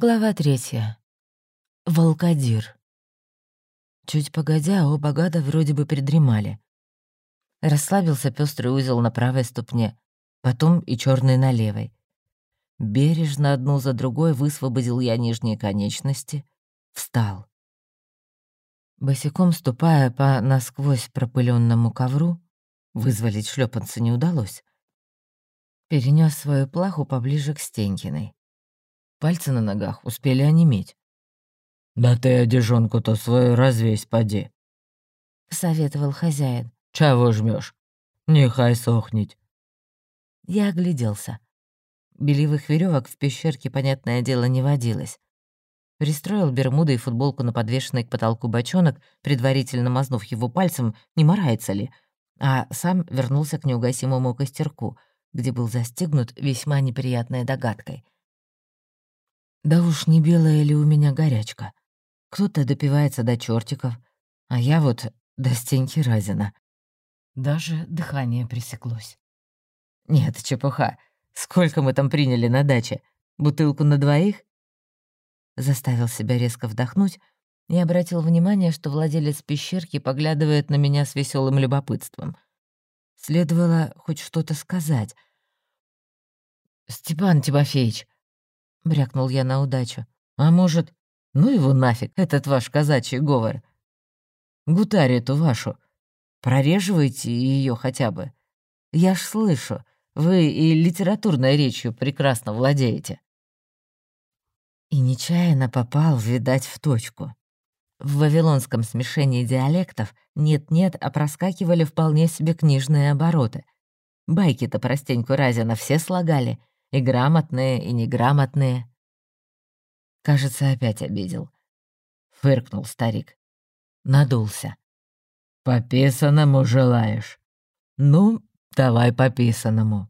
Глава третья. Волкодир. Чуть погодя, оба гада вроде бы придремали. Расслабился пестрый узел на правой ступне, потом и черный на левой. Бережно одну за другой высвободил я нижние конечности, встал. Босиком ступая по насквозь пропыленному ковру, вызволить шлепанца не удалось. Перенес свою плаху поближе к Стенькиной. Пальцы на ногах успели онеметь. «Да ты одежонку-то свою развесь, поди», — посоветовал хозяин. «Чего жмешь? Нехай сохнет». Я огляделся. Белевых веревок в пещерке, понятное дело, не водилось. Пристроил бермуды и футболку на подвешенный к потолку бочонок, предварительно мазнув его пальцем, не морается ли, а сам вернулся к неугасимому костерку, где был застегнут весьма неприятной догадкой — да уж не белая ли у меня горячка. Кто-то допивается до чертиков, а я вот до стеньки разина. Даже дыхание пресеклось. Нет, чепуха. Сколько мы там приняли на даче? Бутылку на двоих? Заставил себя резко вдохнуть и обратил внимание, что владелец пещерки поглядывает на меня с веселым любопытством. Следовало хоть что-то сказать. «Степан Тимофеевич», — брякнул я на удачу. «А может, ну его нафиг, этот ваш казачий говор. Гутарию-то вашу. Прореживайте ее хотя бы. Я ж слышу, вы и литературной речью прекрасно владеете». И нечаянно попал, видать, в точку. В вавилонском смешении диалектов нет-нет, а проскакивали вполне себе книжные обороты. Байки-то простеньку Разина все слагали, и грамотные, и неграмотные. Кажется, опять обидел. Фыркнул старик. Надулся. «Пописанному желаешь? Ну, давай пописанному».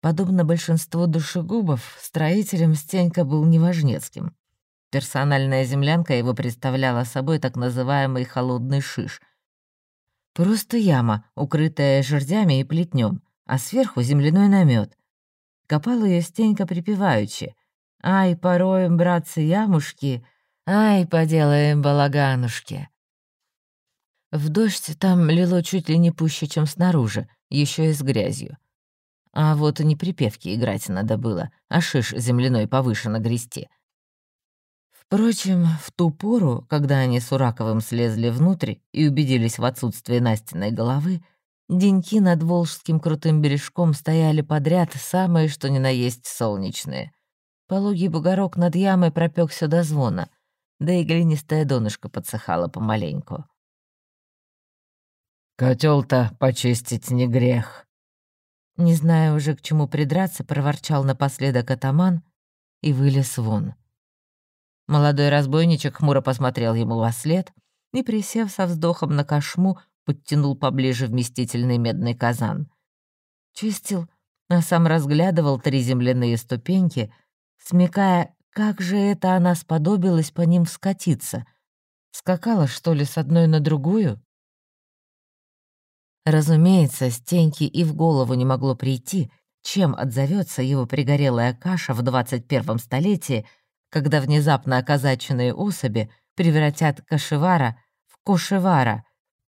Подобно большинству душегубов, строителем Стенька был неважнецким. Персональная землянка его представляла собой так называемый холодный шиш. Просто яма, укрытая жердями и плетнем, а сверху земляной намет. Копал ее стенька припеваючи. «Ай, пороем, братцы, ямушки, ай, поделаем балаганушки». В дождь там лило чуть ли не пуще, чем снаружи, еще и с грязью. А вот не припевки играть надо было, а шиш земляной повыше нагрести. Впрочем, в ту пору, когда они с Ураковым слезли внутрь и убедились в отсутствии Настиной головы, Деньки над Волжским крутым бережком стояли подряд, самые что ни на есть солнечные. Пологий бугорок над ямой пропекся до звона, да и глинистая донышко подсыхала помаленьку. Котел-то почистить не грех. Не зная уже, к чему придраться, проворчал напоследок атаман и вылез вон. Молодой разбойничек хмуро посмотрел ему во след и, присев со вздохом на кошму, подтянул поближе вместительный медный казан. Чистил, а сам разглядывал три земляные ступеньки, смекая, как же это она сподобилась по ним вскатиться. Скакала, что ли, с одной на другую? Разумеется, Стеньке и в голову не могло прийти, чем отзовется его пригорелая каша в 21 столетии, когда внезапно оказаченные особи превратят кашевара в кошевара —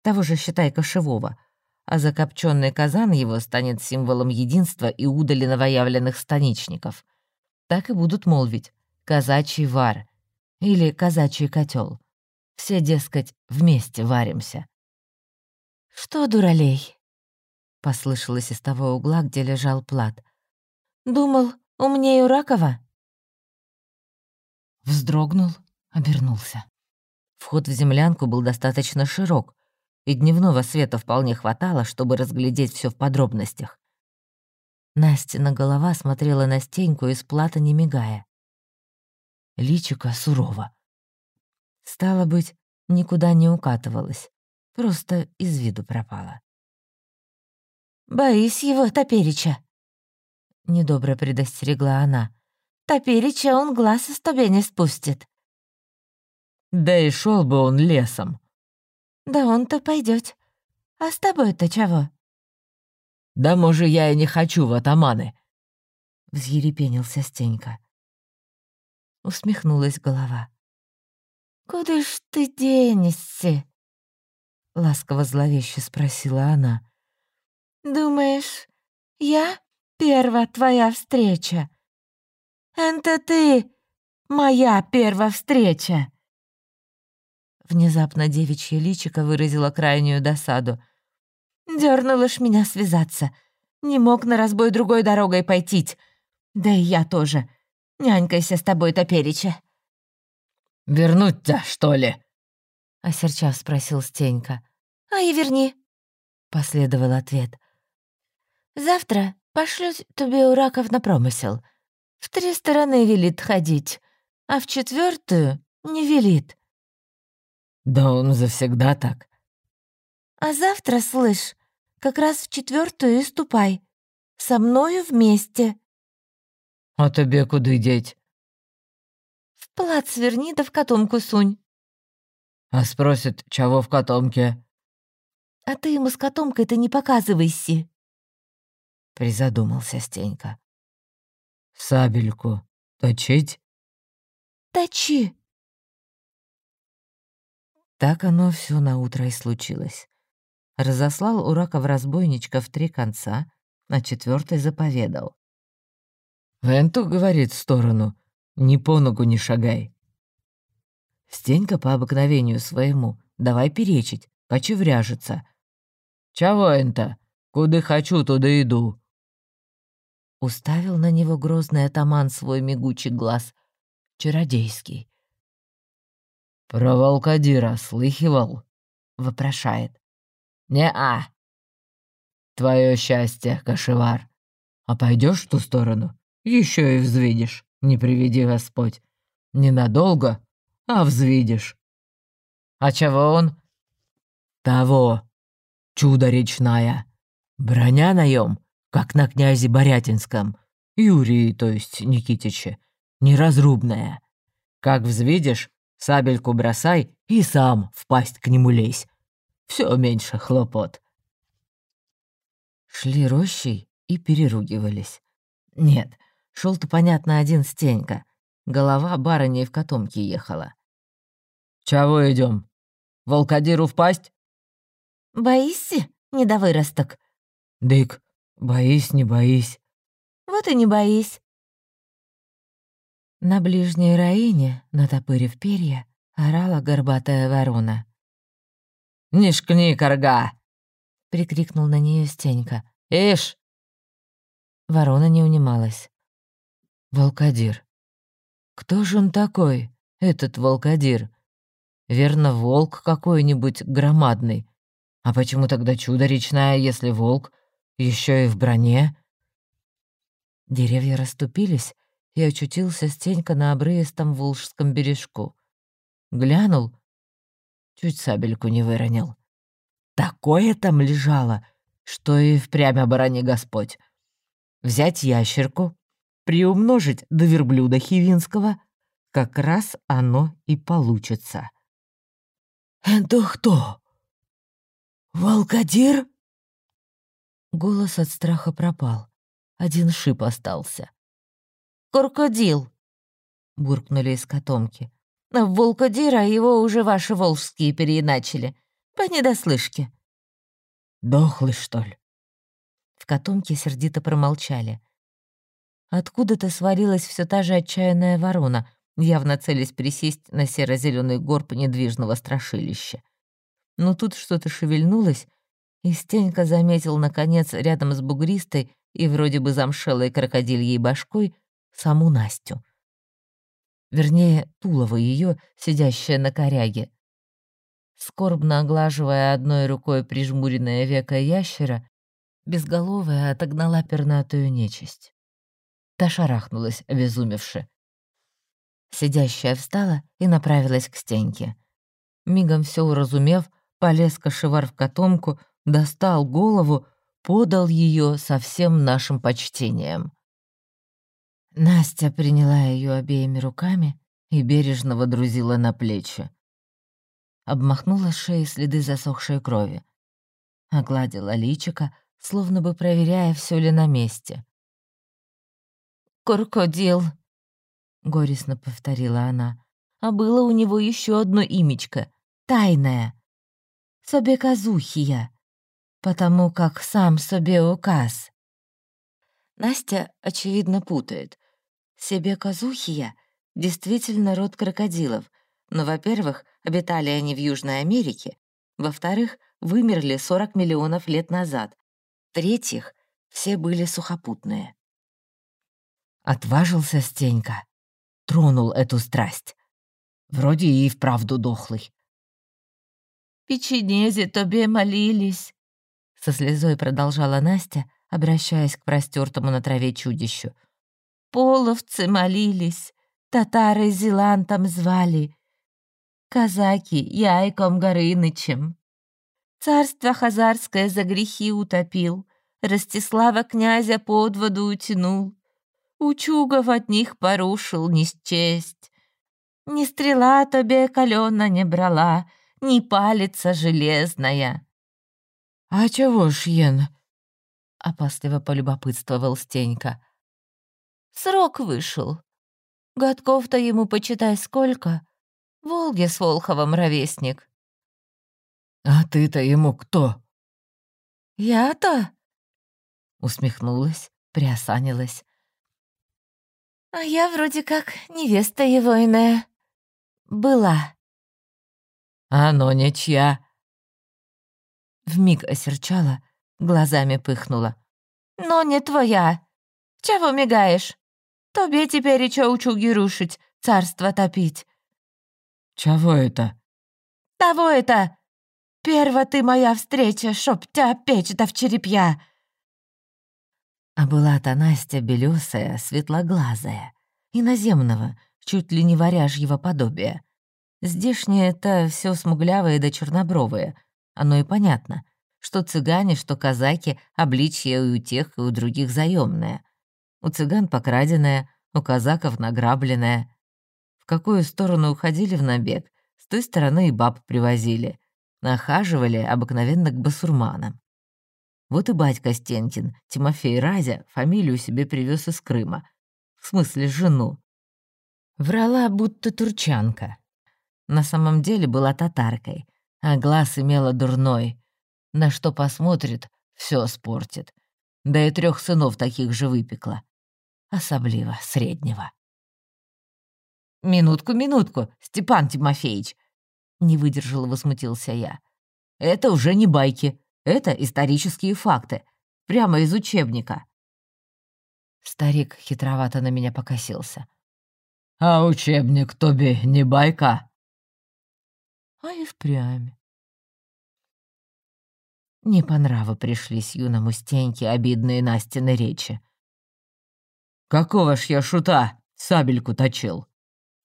того же, считай, кошевого, а закопченный казан его станет символом единства и удали новоявленных станичников. Так и будут молвить «казачий вар» или «казачий котел. Все, дескать, вместе варимся. «Что, дуралей?» — послышалось из того угла, где лежал плат. «Думал, умнее Ракова?» Вздрогнул, обернулся. Вход в землянку был достаточно широк, и дневного света вполне хватало, чтобы разглядеть все в подробностях. Настина голова смотрела на стеньку из плата, не мигая. Личико сурово. Стало быть, никуда не укатывалась, просто из виду пропала. «Боись его, Топерича!» — недобро предостерегла она. «Топерича он глаз из тебе не спустит». «Да и шел бы он лесом!» «Да он-то пойдет. А с тобой-то чего?» «Да, может, я и не хочу в атаманы», — взъерепенился Стенька. — усмехнулась голова. «Куда ж ты денешься?» — ласково зловеще спросила она. «Думаешь, я первая твоя встреча? Это ты моя первая встреча!» Внезапно девичье личико выразило крайнюю досаду. «Дёрнула ж меня связаться. Не мог на разбой другой дорогой пойти. Да и я тоже. Нянькайся с тобой топереча». «Вернуть тебя, что ли?» — осерчав спросил Стенька. «А и верни», — последовал ответ. «Завтра пошлю тебе у раков на промысел. В три стороны велит ходить, а в четвертую не велит. Да он завсегда так. А завтра, слышь, как раз в четвертую и ступай. Со мною вместе. А тебе куда деть? В плац сверни да в котомку сунь. А спросит, чего в котомке? А ты ему с котомкой-то не показывайся. Призадумался Стенька. Сабельку точить? Точи. Так оно все на утро и случилось. Разослал Ураков разбойничка в три конца, на четвертый заповедал. «В эту, — говорит, — сторону, ни по ногу не шагай». Стенька по обыкновению своему, давай перечить, почевряжется. «Чего это? Куда хочу, туда иду». Уставил на него грозный атаман свой мигучий глаз, чародейский. «Про волкодира слыхивал?» — вопрошает. «Не-а». «Твое счастье, кошевар. А пойдешь в ту сторону, еще и взвидишь, не приведи Господь. Ненадолго, а взвидишь». «А чего он?» «Того. Чудо речная. Броня наем, как на князе Борятинском. Юрии, то есть Никитиче. Неразрубная. Как взвидишь, Сабельку бросай и сам в пасть к нему лезь. Все меньше хлопот. Шли рощей и переругивались. Нет, шел то понятно, один Стенька. Голова барыней в котомке ехала. «Чего идем? Волкодиру в пасть?» «Боишься, недовыросток?» «Дык, боись, не боись». «Вот и не боись. На ближней раине, натопырив перья, орала горбатая ворона. «Не шкни, корга!» — прикрикнул на нее Стенька. «Ишь!» Ворона не унималась. «Волкодир. Кто же он такой, этот волкодир? Верно, волк какой-нибудь громадный. А почему тогда чудо речная, если волк еще и в броне?» Деревья расступились, и очутился Стенька на обрывистом Волжском бережку. Глянул, чуть сабельку не выронил. Такое там лежало, что и впрямь оборони Господь. Взять ящерку, приумножить до верблюда хивинского, как раз оно и получится. «Это кто? Волкодир?» Голос от страха пропал. Один шип остался. «Крокодил!» — буркнули из котомки. «В волкодира его уже ваши волжские переиначили. По недослышке». «Дохлый, что ли?» В котомке сердито промолчали. Откуда-то свалилась все та же отчаянная ворона, явно целясь присесть на серо зеленый горб недвижного страшилища. Но тут что-то шевельнулось, и Стенька заметил, наконец, рядом с бугристой и вроде бы замшелой крокодильей башкой саму Настю. Вернее, Тулова ее, сидящая на коряге. Скорбно оглаживая одной рукой прижмуренное веко ящера, безголовая отогнала пернатую нечисть. Та шарахнулась, обезумевши. Сидящая встала и направилась к стенке. Мигом все уразумев, полез кошевар в котомку, достал голову, подал ее со всем нашим почтением. Настя приняла ее обеими руками и бережно водрузила на плечи. Обмахнула шеи следы засохшей крови. Огладила личика, словно бы проверяя, все ли на месте. «Крокодил!» — горестно повторила она. «А было у него еще одно имечко, тайное. Собеказухия, потому как сам себе указ». Настя, очевидно, путает. Себеказухия — действительно род крокодилов, но, во-первых, обитали они в Южной Америке, во-вторых, вымерли 40 миллионов лет назад, в-третьих, все были сухопутные. Отважился Стенька, тронул эту страсть. Вроде и вправду дохлый. «Печенезе тебе молились», — со слезой продолжала Настя, обращаясь к простертому на траве чудищу. «Половцы молились, татары Зелантом звали, казаки Яйком Горынычем. Царство Хазарское за грехи утопил, Ростислава князя под воду утянул, Учугов от них порушил несчесть. Ни стрела тебе калена не брала, Ни палица железная. «А чего ж, Ен?» — опасливо полюбопытствовал Стенька. «Срок вышел. Годков-то ему, почитай, сколько. Волги с Волховым ровесник». «А ты-то ему кто?» «Я-то?» Усмехнулась, приосанилась. «А я вроде как невеста его иная. Была». «Оно ничья». Вмиг осерчала, глазами пыхнула. «Но не твоя. Чего мигаешь? Тобе теперь и чё учуги рушить, царство топить». «Чего это?» «Того это! Перва ты моя встреча, чтоб тебя печь да в черепья!» А была-то Настя белесая, светлоглазая, иноземного, чуть ли не варяжьего подобия. Здешнее-то все смуглявое да чернобровое. Оно и понятно, что цыгане, что казаки, обличье и у тех, и у других заемное. У цыган покраденное, у казаков награбленное. В какую сторону уходили в набег, с той стороны и баб привозили. Нахаживали обыкновенно к басурманам. Вот и батька Стенкин, Тимофей Разя, фамилию себе привез из Крыма. В смысле, жену. Врала, будто турчанка. На самом деле была татаркой, а глаз имела дурной. На что посмотрит, все спортит. Да и трех сынов таких же выпекла. Особливо среднего. «Минутку, минутку, Степан Тимофеевич!» Не выдержал и возмутился я. «Это уже не байки. Это исторические факты. Прямо из учебника». Старик хитровато на меня покосился. «А учебник тобі не байка?» А и впрямь. Не по нраву пришлись юному Стеньке обидные Настины речи. «Какого ж я шута сабельку точил?»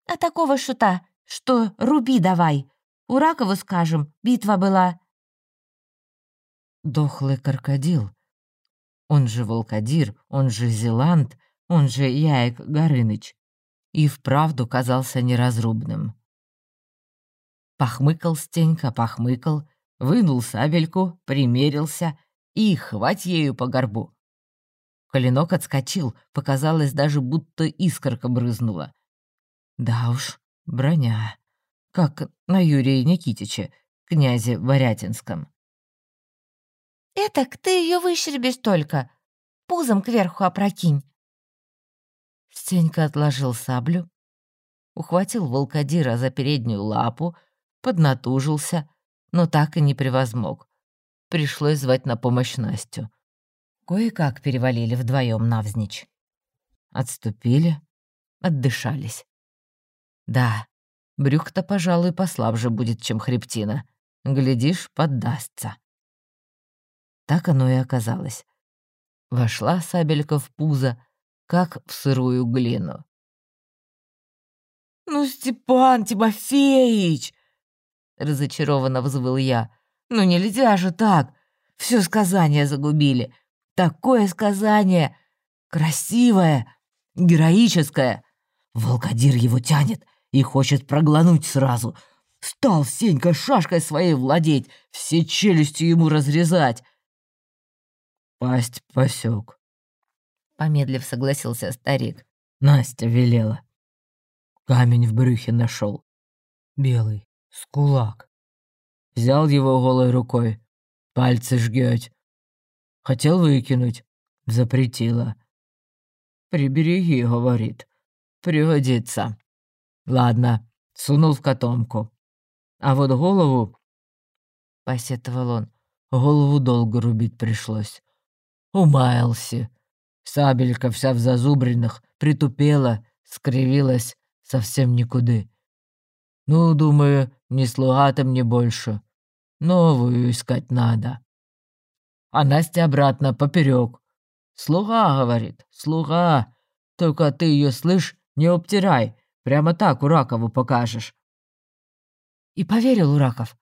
«А такого шута, что руби давай. У Ракову скажем, битва была дохлый крокодил. Он же Волкодир, он же Зеланд, он же Яек Горыныч. И вправду казался неразрубным. Похмыкал Стенька, похмыкал, вынул сабельку, примерился и хвать ею по горбу. Коленок отскочил, показалось даже, будто искорка брызнула. Да уж, броня. Как на Юрия Никитича, князе Варятинском. «Этак ты ее выщербишь только. Пузом кверху опрокинь». Стенька отложил саблю, ухватил волкодира за переднюю лапу, поднатужился, но так и не превозмог. Пришлось звать на помощь Настю. Кое-как перевалили вдвоем навзничь. Отступили, отдышались. Да, брюх-то, пожалуй, послабже будет, чем хребтина. Глядишь, поддастся. Так оно и оказалось. Вошла сабелька в пузо, как в сырую глину. «Ну, Степан Тимофеевич!» — разочарованно взвыл я. «Ну нельзя же так! Все сказание загубили! Такое сказание! Красивое, героическое! Волкодир его тянет и хочет проглотнуть сразу. Стал Сенька шашкой своей владеть, все челюсти ему разрезать. Пасть посек. Помедлив согласился старик. Настя велела. камень в брюхе нашел. Белый, с кулак. Взял его голой рукой, пальцы жгёть. Хотел выкинуть, запретила. «Прибереги», — говорит, — «пригодится». Ладно, сунул в котомку. А вот голову, — посетовал он, — голову долго рубить пришлось. Умаялся. Сабелька вся в зазубринах, притупела, скривилась совсем никуды. Ну, думаю, не слуга-то мне больше. Новую искать надо. А Настя обратно поперек. Слуга, говорит, слуга. Только ты ее, слышь, не обтирай. Прямо так Уракову покажешь. И поверил Ураков.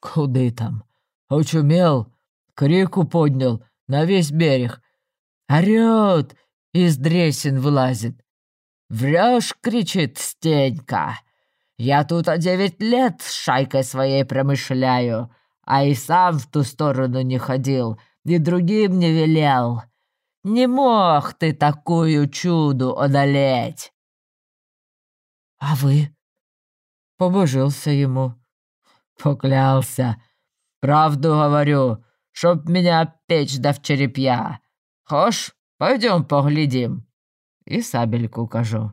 Куды там? Очумел, крику поднял на весь берег. Орёт, из дресен вылазит. «Врёшь!» — кричит Стенька. «Я тут девять лет с шайкой своей промышляю, а и сам в ту сторону не ходил, и другим не велел. Не мог ты такую чуду одолеть!» «А вы?» Побожился ему. Поклялся. «Правду говорю, чтоб меня печь да в черепья. Хошь, пойдем поглядим. И сабельку укажу».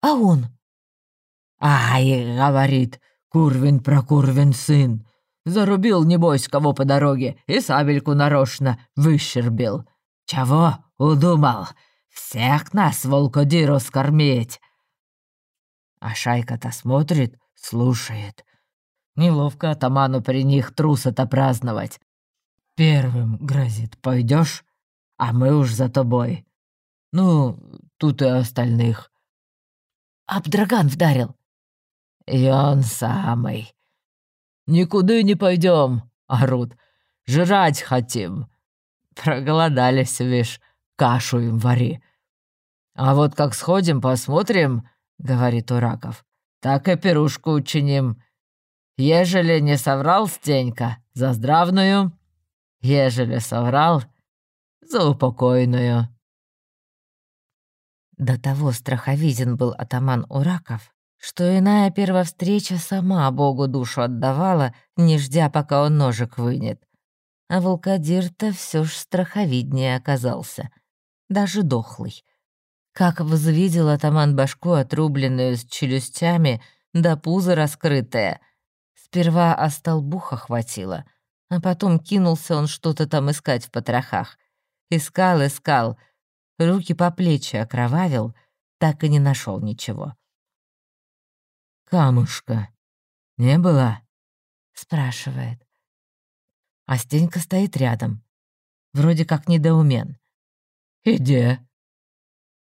«А он?» «Ай, — говорит, — Курвин про Курвин сын. Зарубил, небось, кого по дороге и сабельку нарочно выщербил. Чего удумал? Всех нас волкодиру скормить!» А шайка-то смотрит, слушает. Неловко атаману при них труса-то праздновать. Первым грозит, пойдешь, а мы уж за тобой. Ну, тут и остальных. Абдраган вдарил. И он самый. Никуда не пойдем, орут. Жрать хотим. Проголодались, вишь, кашу им вари. А вот как сходим, посмотрим, — говорит Ураков, — так и пирушку учиним. Ежели не соврал Стенька, за здравную, ежели соврал, за упокойную. До того страховизен был атаман Ураков, что иная первовстреча сама Богу душу отдавала, не ждя, пока он ножик вынет. А волкодир-то все ж страховиднее оказался, даже дохлый. Как возвидел атаман башку, отрубленную с челюстями, да пузо раскрытое. Сперва о столбуха хватило, а потом кинулся он что-то там искать в потрохах. Искал, искал, руки по плечи окровавил, так и не нашел ничего. «Камушка не было?» — спрашивает. А Стенька стоит рядом, вроде как недоумен. «Иди»,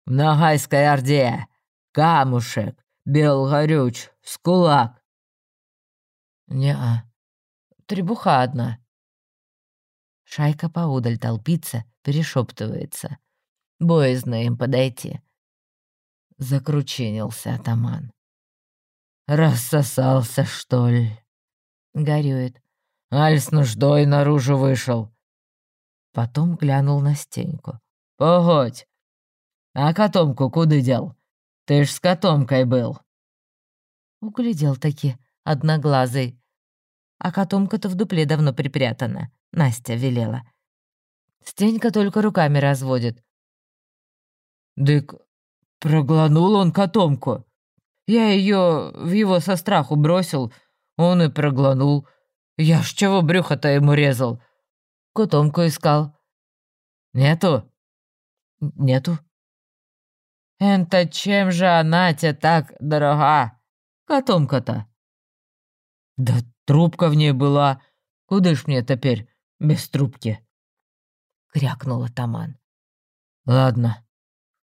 в Ногайской Орде. Камушек, Белгорюч, Скулак. Не-а. Требуха одна. Шайка поудаль толпится, перешептывается. Боязно им подойти. Закручинился атаман. «Рассосался, что ли?» Горюет. «Аль с нуждой наружу вышел». Потом глянул на стеньку. «Погодь, а котомку куда дел? Ты ж с котомкой был». Углядел таки, одноглазый. А котомка-то в дупле давно припрятана, Настя велела. Стенька только руками разводит. «Дык, прогланул он котомку. Я ее в его со страху бросил, он и прогланул. Я ж чего брюхо-то ему резал? Котомку искал». «Нету?» «Нету», «Это чем же она тебе так дорога? Котомка-то?» «Да трубка в ней была. Куда ж мне теперь без трубки?» Крякнул атаман. «Ладно,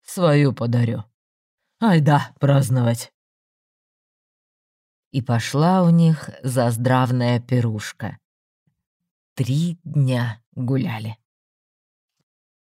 свою подарю. Ай да, праздновать!» И пошла у них заздравная пирушка. Три дня гуляли.